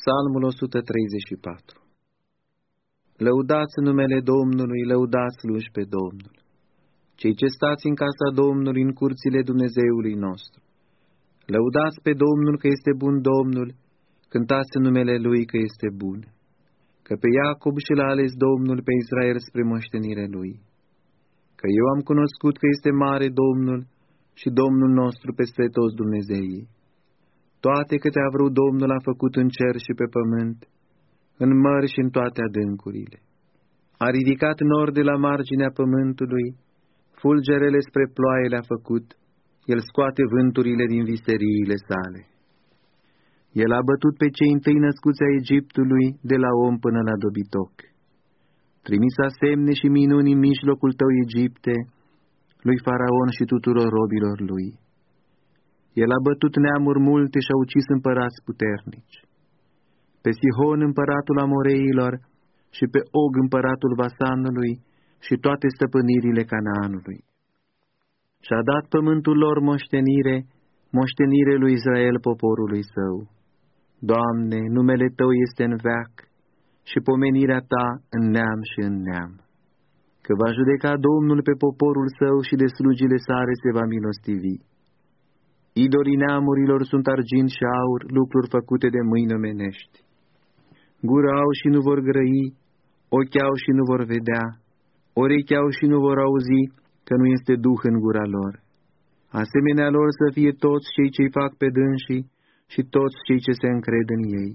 Psalmul 134 Lăudați numele Domnului, lăudați sluși pe Domnul. Cei ce stați în casa Domnului, în curțile Dumnezeului nostru. Lăudați pe Domnul că este bun Domnul, cântați în numele Lui că este bun. Că pe Iacob și l-a ales Domnul pe Israel spre moștenire Lui. Că eu am cunoscut că este mare Domnul și Domnul nostru peste toți Dumnezeii toate câte a vrut Domnul a făcut în cer și pe pământ, în mări și în toate adâncurile. A ridicat nori de la marginea pământului, fulgerele spre ploaie le-a făcut, el scoate vânturile din viseriile sale. El a bătut pe cei întâi născuți a Egiptului, de la om până la dobitoc. Trimisa semne și minuni în mijlocul tău, Egipte, lui Faraon și tuturor robilor lui. El a bătut neamuri multe și a ucis împărați puternici. Pe Sihon împăratul Amoreilor și pe Og împăratul Vasanului și toate stăpânirile Canaanului. Și-a dat pământul lor moștenire, moștenire lui Israel poporului său. Doamne, numele Tău este în veac și pomenirea Ta în neam și în neam. Că va judeca Domnul pe poporul său și de slugile sare se va milostivi Idolii neamurilor sunt argint și aur, lucruri făcute de mâini omenești. Gură au și nu vor grăi, ochi au și nu vor vedea, orechi au și nu vor auzi, că nu este duh în gura lor. Asemenea lor să fie toți cei ce fac pe dânsii și toți cei ce se încred în ei.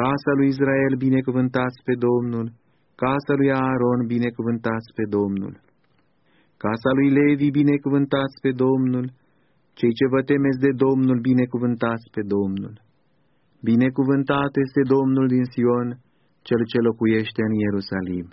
Casa lui Israel binecuvântați pe Domnul, casa lui Aaron binecuvântați pe Domnul. Casa lui Levi binecuvântați pe Domnul, cei ce vă temeți de Domnul, binecuvântați pe Domnul. Binecuvântat este Domnul din Sion, cel ce locuiește în Ierusalim.